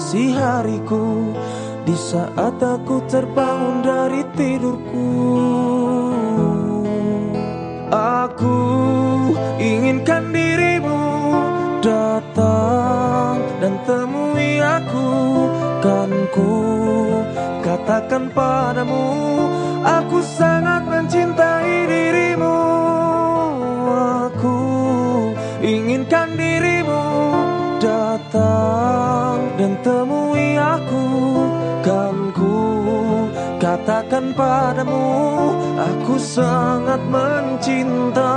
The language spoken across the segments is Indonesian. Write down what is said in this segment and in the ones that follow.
menghiasi hariku Di saat aku terbangun dari tidurku. Aku inginkan dirimu datang dan temui aku. Kan ku katakan padamu dan temui aku. Kan ku katakan padamu Aku sangat mencinta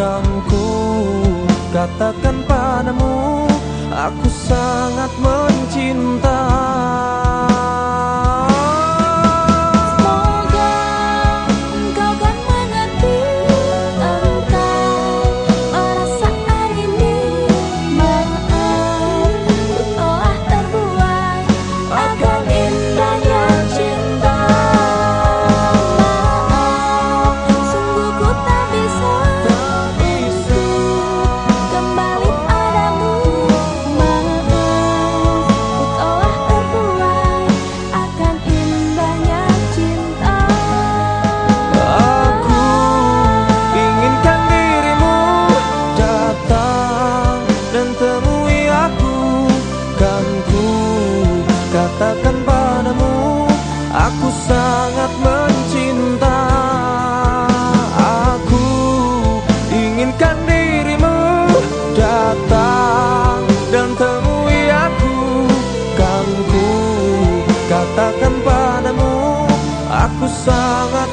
Kan ku katakan padamu Aku sangat mencintai katakan padamu Aku sangat